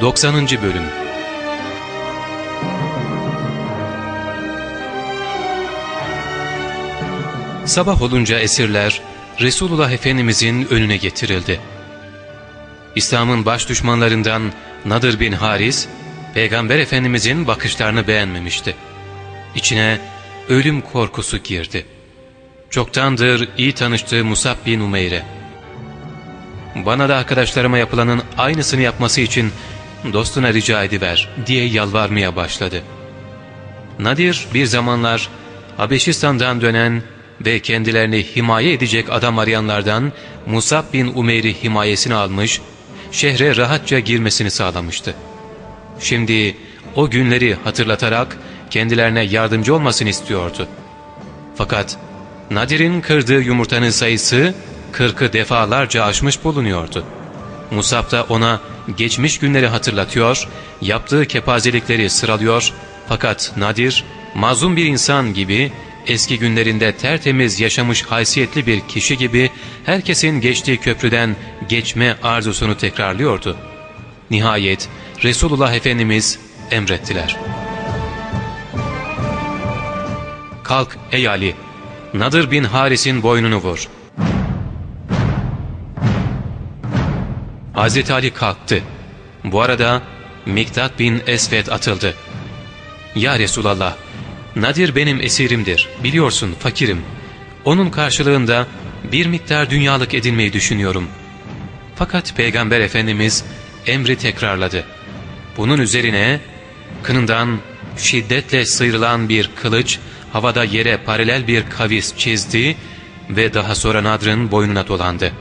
90. Bölüm Sabah olunca esirler Resulullah Efendimizin önüne getirildi. İslam'ın baş düşmanlarından Nadir bin Haris, Peygamber Efendimizin bakışlarını beğenmemişti. İçine ölüm korkusu girdi. Çoktandır iyi tanıştığı Musab bin Umeyr'e. Bana da arkadaşlarıma yapılanın aynısını yapması için dostuna rica ediver diye yalvarmaya başladı. Nadir bir zamanlar Habeşistan'dan dönen ve kendilerini himaye edecek adam arayanlardan Musab bin Umeyr'i himayesine almış, şehre rahatça girmesini sağlamıştı. Şimdi o günleri hatırlatarak kendilerine yardımcı olmasını istiyordu. Fakat Nadir'in kırdığı yumurtanın sayısı kırkı defalarca aşmış bulunuyordu. Musab da ona geçmiş günleri hatırlatıyor, yaptığı kepazelikleri sıralıyor fakat Nadir mazlum bir insan gibi eski günlerinde tertemiz yaşamış haysiyetli bir kişi gibi herkesin geçtiği köprüden geçme arzusunu tekrarlıyordu. Nihayet Resulullah Efendimiz emrettiler. Kalk ey Ali, Nadır bin Haris'in boynunu vur. Hazreti Ali kalktı. Bu arada Miktat bin Esved atıldı. Ya Resulallah, Nadir benim esirimdir. Biliyorsun fakirim. Onun karşılığında bir miktar dünyalık edinmeyi düşünüyorum. Fakat Peygamber Efendimiz emri tekrarladı. Bunun üzerine kınından şiddetle sıyrılan bir kılıç havada yere paralel bir kavis çizdi ve daha sonra Nadr'ın boynuna dolandı.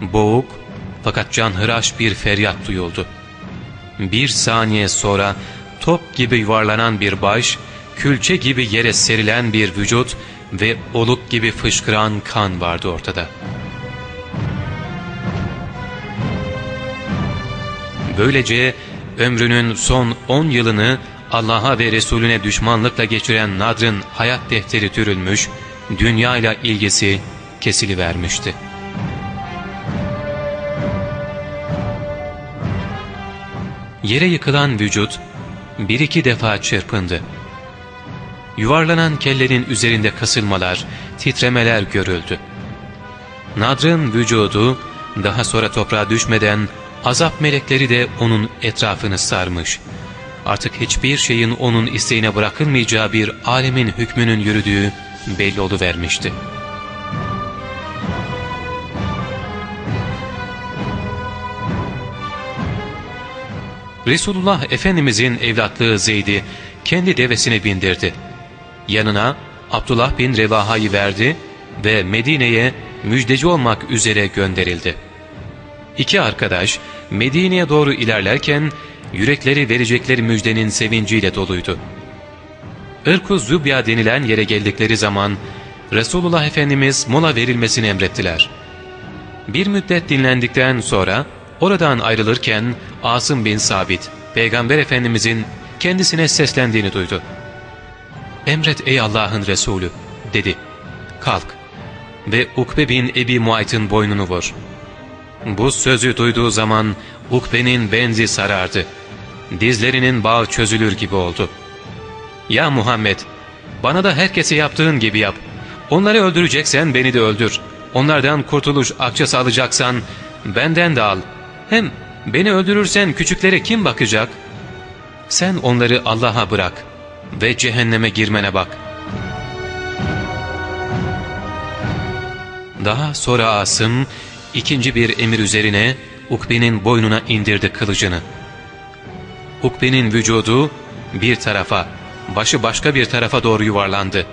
Boğuk fakat canhıraş bir feryat duyuldu. Bir saniye sonra top gibi yuvarlanan bir baş, külçe gibi yere serilen bir vücut ve oluk gibi fışkıran kan vardı ortada. Böylece ömrünün son on yılını Allah'a ve Resulüne düşmanlıkla geçiren Nadr'ın hayat defteri türülmüş, dünyayla ilgisi kesilivermişti. Yere yıkılan vücut bir iki defa çırpındı. Yuvarlanan kellerin üzerinde kasılmalar, titremeler görüldü. Nadr'ın vücudu daha sonra toprağa düşmeden azap melekleri de onun etrafını sarmış. Artık hiçbir şeyin onun isteğine bırakılmayacağı bir alemin hükmünün yürüdüğü belli vermişti. Resulullah Efendimizin evlatlığı Zeyd'i kendi devesine bindirdi. Yanına Abdullah bin Revaha'yı verdi ve Medine'ye müjdeci olmak üzere gönderildi. İki arkadaş Medine'ye doğru ilerlerken yürekleri verecekleri müjdenin sevinciyle doluydu. Irku Zübya denilen yere geldikleri zaman Resulullah Efendimiz mola verilmesini emrettiler. Bir müddet dinlendikten sonra oradan ayrılırken Asım bin Sabit, Peygamber Efendimizin kendisine seslendiğini duydu. ''Emret ey Allah'ın Resulü'' dedi. ''Kalk ve Ukbe bin Ebi Muayt'ın boynunu vur.'' Bu sözü duyduğu zaman Ukbe'nin benzi sarardı. Dizlerinin bağ çözülür gibi oldu. ''Ya Muhammed, bana da herkese yaptığın gibi yap. Onları öldüreceksen beni de öldür. Onlardan kurtuluş akçası alacaksan benden de al. Hem beni öldürürsen küçüklere kim bakacak? Sen onları Allah'a bırak.'' ve cehenneme girmene bak. Daha sonra Asım ikinci bir emir üzerine Ukbe'nin boynuna indirdi kılıcını. Ukbe'nin vücudu bir tarafa, başı başka bir tarafa doğru yuvarlandı.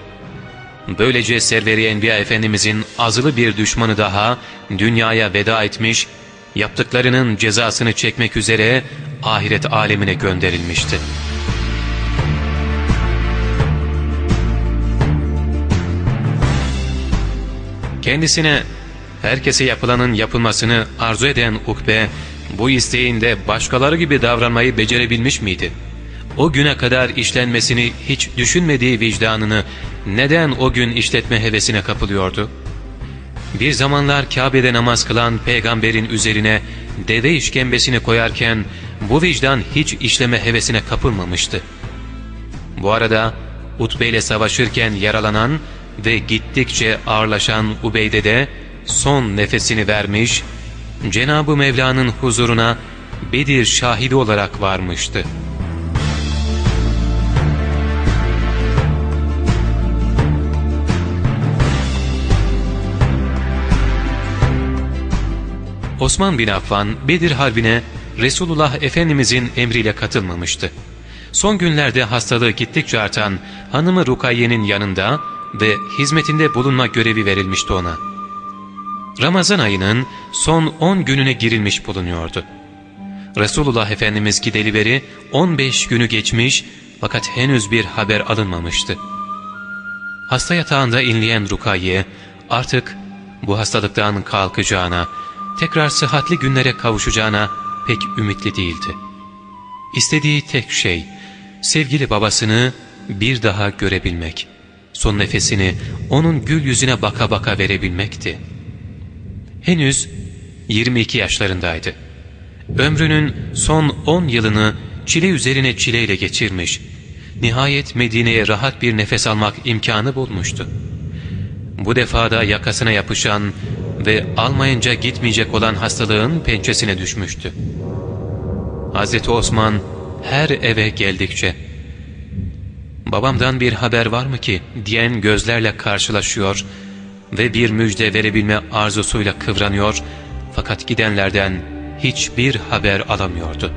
Böylece Serveri Enbiya Efendimizin azılı bir düşmanı daha dünyaya veda etmiş, yaptıklarının cezasını çekmek üzere ahiret alemine gönderilmişti.'' Kendisine herkese yapılanın yapılmasını arzu eden Ukbe, bu isteğinde başkaları gibi davranmayı becerebilmiş miydi? O güne kadar işlenmesini hiç düşünmediği vicdanını neden o gün işletme hevesine kapılıyordu? Bir zamanlar Kabe'de namaz kılan peygamberin üzerine deve işkembesini koyarken bu vicdan hiç işleme hevesine kapılmamıştı. Bu arada Utbe ile savaşırken yaralanan ve gittikçe ağırlaşan Ubeyde de son nefesini vermiş, Cenab-ı Mevla'nın huzuruna Bedir şahidi olarak varmıştı. Osman bin Affan Bedir Harbi'ne Resulullah Efendimizin emriyle katılmamıştı. Son günlerde hastalığı gittikçe artan hanımı Rukayye'nin yanında ve hizmetinde bulunma görevi verilmişti ona. Ramazan ayının son 10 gününe girilmiş bulunuyordu. Resulullah Efendimiz gideli beri 15 günü geçmiş fakat henüz bir haber alınmamıştı. Hasta yatağında inleyen Rukayye artık bu hastalıktan kalkacağına, tekrar sıhhatli günlere kavuşacağına pek ümitli değildi. İstediği tek şey sevgili babasını bir daha görebilmek, son nefesini onun gül yüzüne baka baka verebilmekti. Henüz 22 yaşlarındaydı. Ömrünün son 10 yılını çile üzerine çileyle geçirmiş, nihayet Medine'ye rahat bir nefes almak imkanı bulmuştu. Bu defada yakasına yapışan ve almayınca gitmeyecek olan hastalığın pençesine düşmüştü. Hz. Osman her eve geldikçe ''Babamdan bir haber var mı ki?'' diyen gözlerle karşılaşıyor ve bir müjde verebilme arzusuyla kıvranıyor fakat gidenlerden hiçbir haber alamıyordu.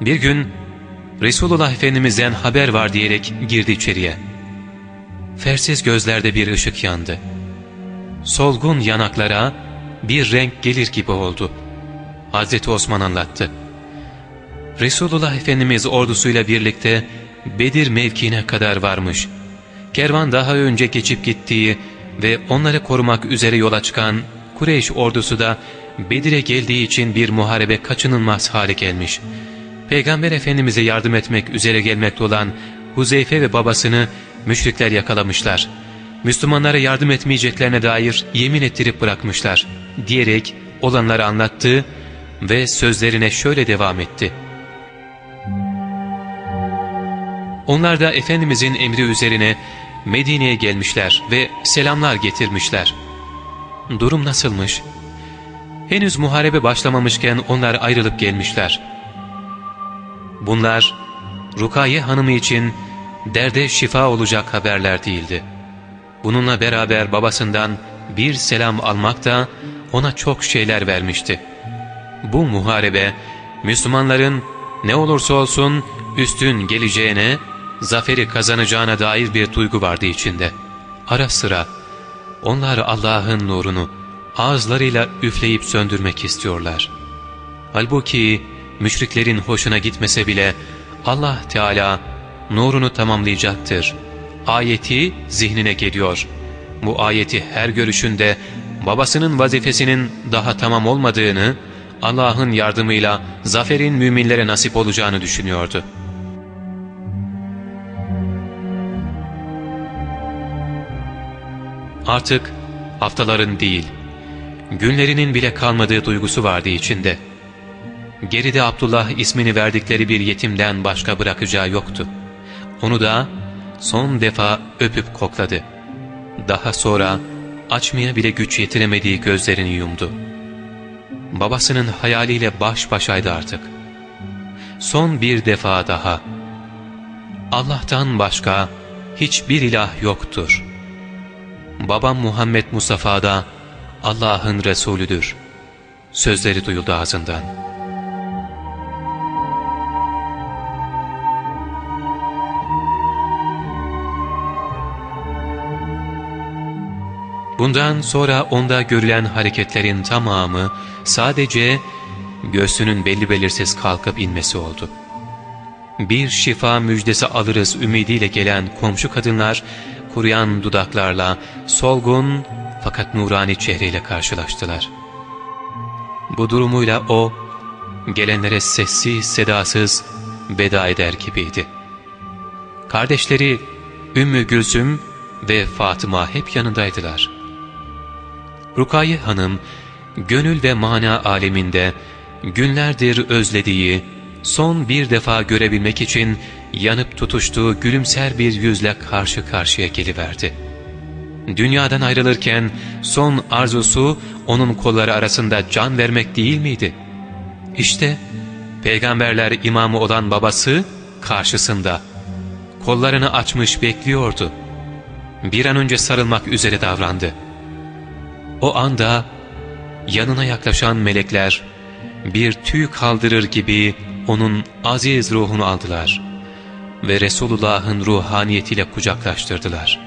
Bir gün Resulullah Efendimiz'den haber var diyerek girdi içeriye. Fersiz gözlerde bir ışık yandı. Solgun yanaklara bir renk gelir gibi oldu. Hazreti Osman anlattı. Resulullah Efendimiz ordusuyla birlikte Bedir mevkiine kadar varmış. Kervan daha önce geçip gittiği ve onları korumak üzere yola çıkan Kureyş ordusu da Bedir'e geldiği için bir muharebe kaçınılmaz hale gelmiş. Peygamber Efendimiz'e yardım etmek üzere gelmekte olan Huzeyfe ve babasını müşrikler yakalamışlar. Müslümanlara yardım etmeyeceklerine dair yemin ettirip bırakmışlar diyerek olanları anlattı ve sözlerine şöyle devam etti. Onlar da Efendimizin emri üzerine Medine'ye gelmişler ve selamlar getirmişler. Durum nasılmış? Henüz muharebe başlamamışken onlar ayrılıp gelmişler. Bunlar Rukaye hanımı için derde şifa olacak haberler değildi. Bununla beraber babasından bir selam almak da ona çok şeyler vermişti. Bu muharebe Müslümanların ne olursa olsun üstün geleceğine, zaferi kazanacağına dair bir duygu vardı içinde. Ara sıra onlar Allah'ın nurunu ağızlarıyla üfleyip söndürmek istiyorlar. Halbuki müşriklerin hoşuna gitmese bile Allah Teala nurunu tamamlayacaktır. Ayeti zihnine geliyor. Bu ayeti her görüşünde babasının vazifesinin daha tamam olmadığını, Allah'ın yardımıyla zaferin müminlere nasip olacağını düşünüyordu. Artık haftaların değil, günlerinin bile kalmadığı duygusu vardı içinde. Geride Abdullah ismini verdikleri bir yetimden başka bırakacağı yoktu. Onu da son defa öpüp kokladı. Daha sonra açmaya bile güç yetiremediği gözlerini yumdu. Babasının hayaliyle baş başaydı artık. Son bir defa daha. Allah'tan başka hiçbir ilah yoktur. Babam Muhammed Mustafa da Allah'ın Resulüdür. Sözleri duyuldu ağzından. Bundan sonra onda görülen hareketlerin tamamı sadece göğsünün belli belirsiz kalkıp inmesi oldu. Bir şifa müjdesi alırız ümidiyle gelen komşu kadınlar kuruyan dudaklarla solgun fakat nurani çehreyle karşılaştılar. Bu durumuyla o gelenlere sessiz sedasız veda eder gibiydi. Kardeşleri Ümmü Gülsüm ve Fatıma hep yanındaydılar. Rukaye Hanım, gönül ve mana aleminde günlerdir özlediği, son bir defa görebilmek için yanıp tutuştuğu gülümser bir yüzle karşı karşıya geliverdi. Dünyadan ayrılırken son arzusu onun kolları arasında can vermek değil miydi? İşte peygamberler imamı olan babası karşısında. Kollarını açmış bekliyordu. Bir an önce sarılmak üzere davrandı. O anda yanına yaklaşan melekler bir tüy kaldırır gibi onun aziz ruhunu aldılar ve Resulullah'ın ruhaniyetiyle kucaklaştırdılar.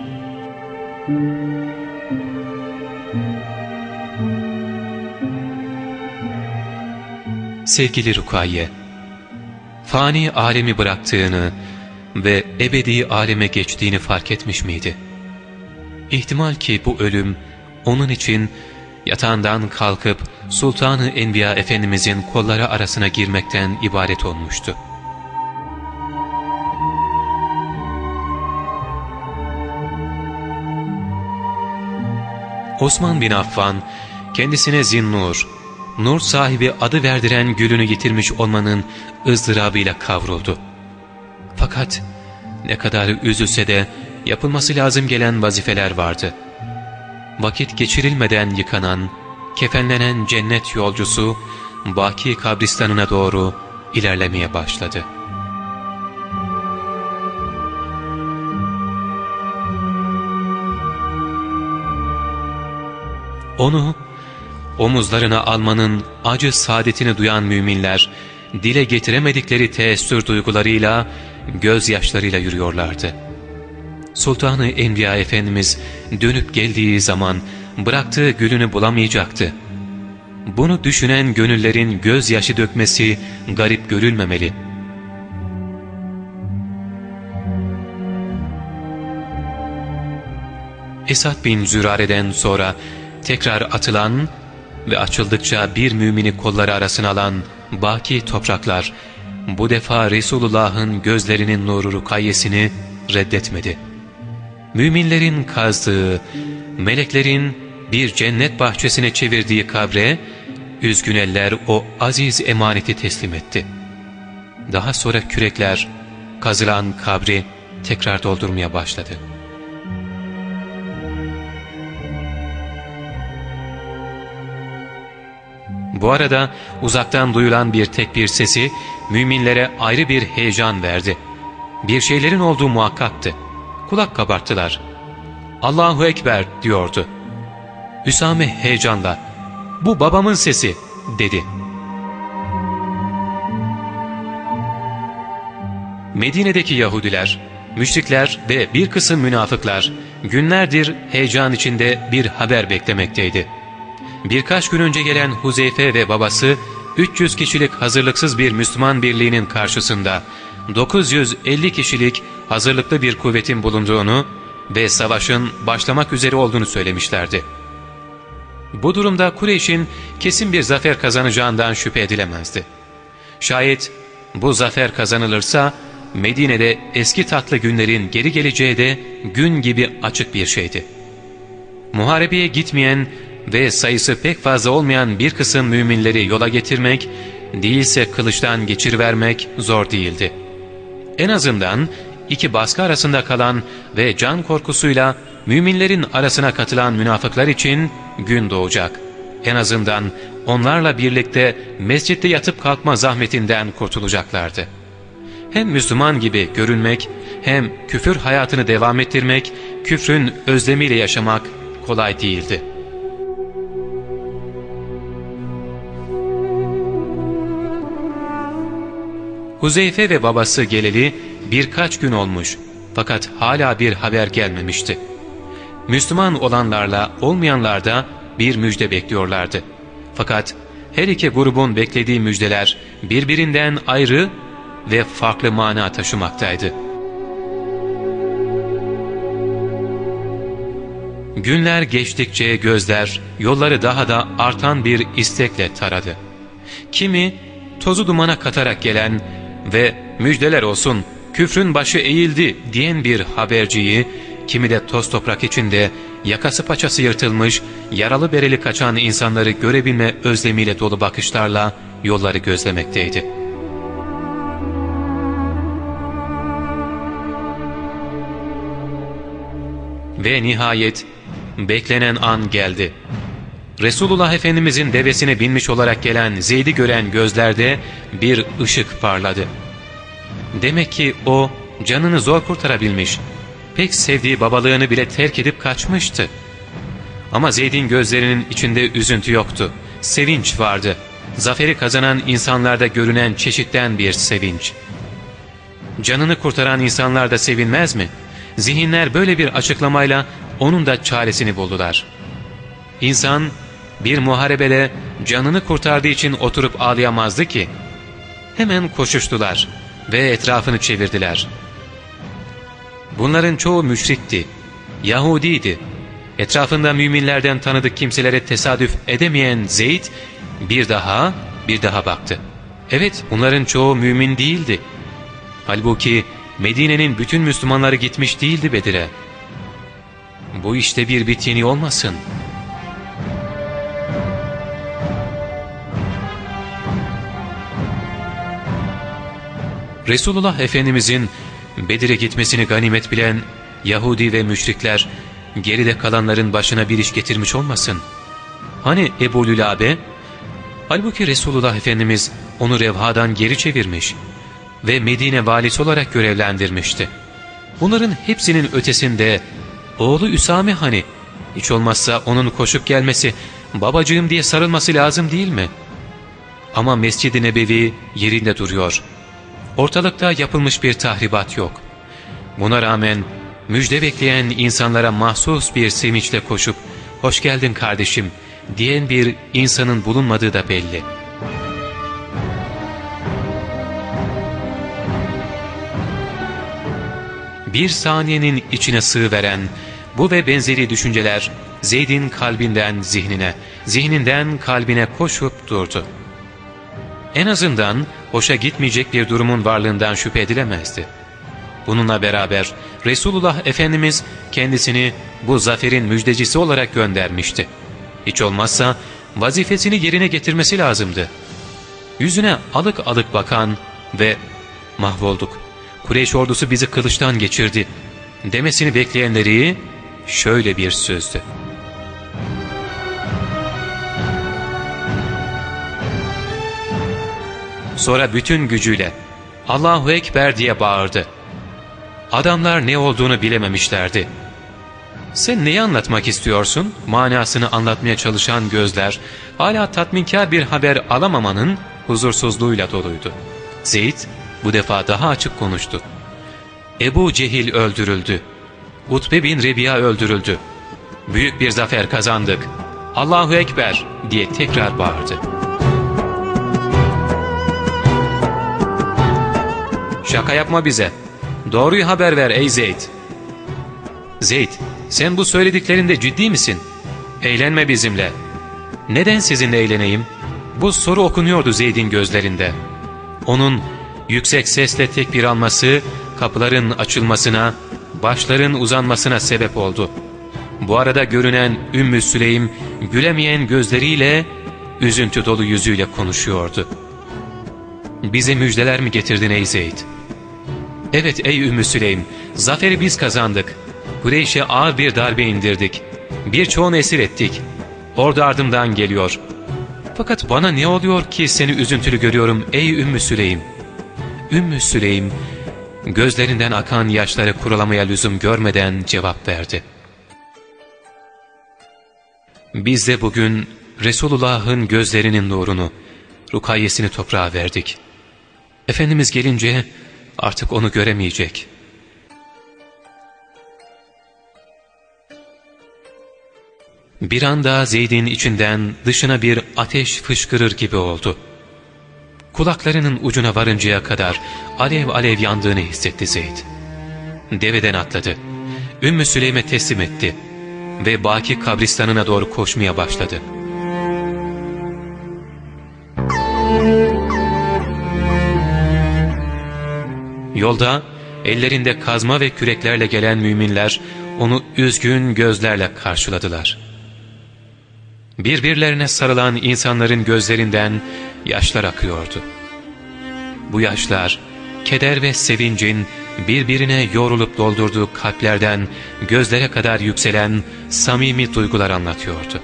Sevgili Rukayye, fani alemi bıraktığını ve ebedi aleme geçtiğini fark etmiş miydi? İhtimal ki bu ölüm onun için yatağından kalkıp Sultanı Enbiya Efendimizin kolları arasına girmekten ibaret olmuştu. Osman bin Affan kendisine Zinnur, nur sahibi adı verdiren gülünü yitirmiş olmanın ızdırabıyla kavruldu. Fakat ne kadar üzülse de yapılması lazım gelen vazifeler vardı. Vakit geçirilmeden yıkanan, kefenlenen cennet yolcusu Baki kabristanına doğru ilerlemeye başladı. Onu omuzlarına almanın acı saadetini duyan müminler, dile getiremedikleri teessür duygularıyla, gözyaşlarıyla yürüyorlardı. Sultanı Enbiya Efendimiz dönüp geldiği zaman bıraktığı gülünü bulamayacaktı. Bunu düşünen gönüllerin gözyaşı dökmesi garip görülmemeli. Esad bin Zürare'den sonra tekrar atılan ve açıldıkça bir mümini kolları arasına alan baki topraklar bu defa Resulullah'ın gözlerinin nuru rukayyesini reddetmedi. Müminlerin kazdığı, meleklerin bir cennet bahçesine çevirdiği kabre, üzgün eller o aziz emaneti teslim etti. Daha sonra kürekler kazılan kabri tekrar doldurmaya başladı. Bu arada uzaktan duyulan bir tek bir sesi müminlere ayrı bir heyecan verdi. Bir şeylerin olduğu muhakkaktı. Kulak kabarttılar. Allahu Ekber diyordu. Hüsame heyecanla bu babamın sesi dedi. Medine'deki Yahudiler, müşrikler ve bir kısım münafıklar günlerdir heyecan içinde bir haber beklemekteydi. Birkaç gün önce gelen Huzeyfe ve babası 300 kişilik hazırlıksız bir Müslüman birliğinin karşısında 950 kişilik hazırlıklı bir kuvvetin bulunduğunu ve savaşın başlamak üzere olduğunu söylemişlerdi. Bu durumda Kureyş'in kesin bir zafer kazanacağından şüphe edilemezdi. Şayet bu zafer kazanılırsa Medine'de eski tatlı günlerin geri geleceği de gün gibi açık bir şeydi. Muharebeye gitmeyen ve sayısı pek fazla olmayan bir kısım müminleri yola getirmek, değilse kılıçtan geçirivermek zor değildi. En azından iki baskı arasında kalan ve can korkusuyla müminlerin arasına katılan münafıklar için gün doğacak. En azından onlarla birlikte mescitte yatıp kalkma zahmetinden kurtulacaklardı. Hem Müslüman gibi görünmek hem küfür hayatını devam ettirmek, küfrün özlemiyle yaşamak kolay değildi. Huzeyfe ve babası geleli birkaç gün olmuş fakat hala bir haber gelmemişti. Müslüman olanlarla olmayanlar da bir müjde bekliyorlardı. Fakat her iki grubun beklediği müjdeler birbirinden ayrı ve farklı mana taşımaktaydı. Günler geçtikçe gözler yolları daha da artan bir istekle taradı. Kimi tozu dumana katarak gelen ve müjdeler olsun küfrün başı eğildi diyen bir haberciyi, kimi de toz toprak içinde yakası paçası yırtılmış, yaralı bereli kaçan insanları görebilme özlemiyle dolu bakışlarla yolları gözlemekteydi. Ve nihayet beklenen an geldi. Resulullah Efendimizin devesine binmiş olarak gelen Zeyd'i gören gözlerde bir ışık parladı. Demek ki o canını zor kurtarabilmiş, pek sevdiği babalığını bile terk edip kaçmıştı. Ama Zeyd'in gözlerinin içinde üzüntü yoktu, sevinç vardı. Zaferi kazanan insanlarda görünen çeşitten bir sevinç. Canını kurtaran insanlar da sevinmez mi? Zihinler böyle bir açıklamayla onun da çaresini buldular. İnsan bir muharebede canını kurtardığı için oturup ağlayamazdı ki. Hemen koşuştular ve etrafını çevirdiler. Bunların çoğu müşrikti, Yahudiydi. Etrafında müminlerden tanıdık kimselere tesadüf edemeyen Zeyd bir daha bir daha baktı. Evet bunların çoğu mümin değildi. Halbuki Medine'nin bütün Müslümanları gitmiş değildi Bedir'e. Bu işte bir bitini olmasın.'' Resulullah Efendimizin Bedir'e gitmesini ganimet bilen Yahudi ve müşrikler geride kalanların başına bir iş getirmiş olmasın. Hani Ebu Lülabe? Halbuki Resulullah Efendimiz onu revhadan geri çevirmiş ve Medine valisi olarak görevlendirmişti. Bunların hepsinin ötesinde oğlu Üsame hani hiç olmazsa onun koşup gelmesi babacığım diye sarılması lazım değil mi? Ama Mescid-i Nebevi yerinde duruyor. Ortalıkta yapılmış bir tahribat yok. Buna rağmen müjde bekleyen insanlara mahsus bir sevinçle koşup ''Hoş geldin kardeşim'' diyen bir insanın bulunmadığı da belli. Bir saniyenin içine sığıveren bu ve benzeri düşünceler Zeyd'in kalbinden zihnine, zihninden kalbine koşup durdu. En azından hoşa gitmeyecek bir durumun varlığından şüphe edilemezdi. Bununla beraber Resulullah Efendimiz kendisini bu zaferin müjdecisi olarak göndermişti. Hiç olmazsa vazifesini yerine getirmesi lazımdı. Yüzüne alık alık bakan ve mahvolduk, Kureyş ordusu bizi kılıçtan geçirdi demesini bekleyenleri şöyle bir sözdü. Sonra bütün gücüyle Allahu Ekber diye bağırdı. Adamlar ne olduğunu bilememişlerdi. Sen neyi anlatmak istiyorsun? Manasını anlatmaya çalışan gözler hala tatminkar bir haber alamamanın huzursuzluğuyla doluydu. Zeyd bu defa daha açık konuştu. Ebu Cehil öldürüldü. Utbe bin Rebiya öldürüldü. Büyük bir zafer kazandık. Allahu Ekber diye tekrar bağırdı. Şaka yapma bize. Doğruyu haber ver ey Zeyd. Zeyd, sen bu söylediklerinde ciddi misin? Eğlenme bizimle. Neden sizinle eğleneyim? Bu soru okunuyordu Zeyd'in gözlerinde. Onun yüksek sesle tekbir alması, kapıların açılmasına, başların uzanmasına sebep oldu. Bu arada görünen Ümmü Süleym, gülemeyen gözleriyle, üzüntü dolu yüzüyle konuşuyordu. ''Bize müjdeler mi getirdin ey Zeyd?'' Evet ey Ümmü Süleym, zaferi biz kazandık. Kureyş'e ağır bir darbe indirdik. Birçoğunu esir ettik. Orada ardımdan geliyor. Fakat bana ne oluyor ki seni üzüntülü görüyorum ey Ümmü Süleym? Ümmü Süleym, gözlerinden akan yaşları kurulamaya lüzum görmeden cevap verdi. Biz de bugün Resulullah'ın gözlerinin nurunu, rukayyesini toprağa verdik. Efendimiz gelince Artık onu göremeyecek. Bir anda Zeyd'in içinden dışına bir ateş fışkırır gibi oldu. Kulaklarının ucuna varıncaya kadar alev alev yandığını hissetti Zeyd. Deveden atladı. Ümmü Süleym'e teslim etti ve Baki kabristanına doğru koşmaya başladı. Yolda ellerinde kazma ve küreklerle gelen müminler onu üzgün gözlerle karşıladılar. Birbirlerine sarılan insanların gözlerinden yaşlar akıyordu. Bu yaşlar, keder ve sevincin birbirine yorulup doldurduğu kalplerden gözlere kadar yükselen samimi duygular anlatıyordu.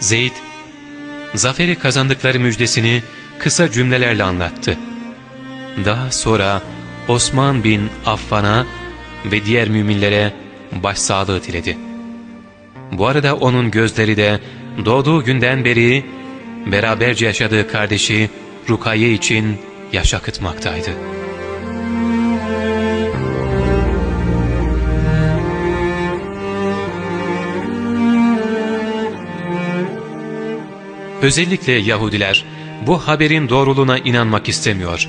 Zeyd, zaferi kazandıkları müjdesini kısa cümlelerle anlattı. Daha sonra Osman bin Affan'a ve diğer müminlere başsağlığı diledi. Bu arada onun gözleri de doğduğu günden beri beraberce yaşadığı kardeşi Rukaye için yaş akıtmaktaydı. Özellikle Yahudiler bu haberin doğruluğuna inanmak istemiyor.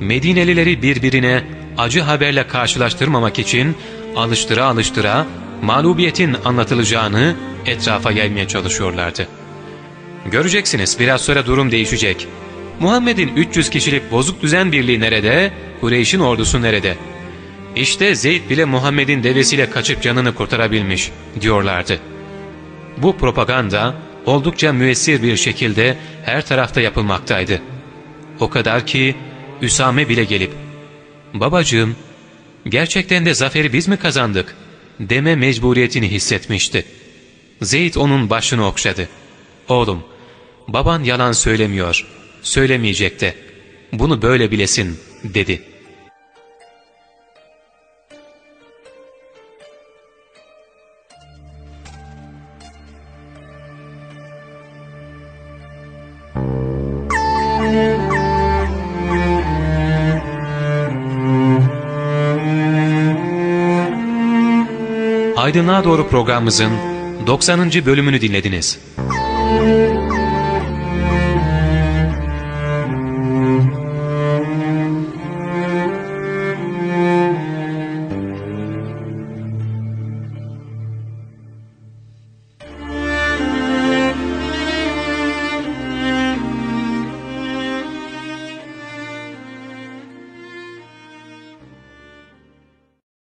Medinelileri birbirine acı haberle karşılaştırmamak için alıştıra alıştıra mağlubiyetin anlatılacağını etrafa yaymaya çalışıyorlardı. Göreceksiniz biraz sonra durum değişecek. Muhammed'in 300 kişilik bozuk düzen birliği nerede? Kureyş'in ordusu nerede? İşte Zeyd bile Muhammed'in devesiyle kaçıp canını kurtarabilmiş diyorlardı. Bu propaganda oldukça müessir bir şekilde her tarafta yapılmaktaydı. O kadar ki Üsame bile gelip ''Babacığım, gerçekten de zaferi biz mi kazandık?'' deme mecburiyetini hissetmişti. Zeyd onun başını okşadı. ''Oğlum, baban yalan söylemiyor, söylemeyecek de. Bunu böyle bilesin.'' dedi. Aydınlığa Doğru programımızın 90. bölümünü dinlediniz.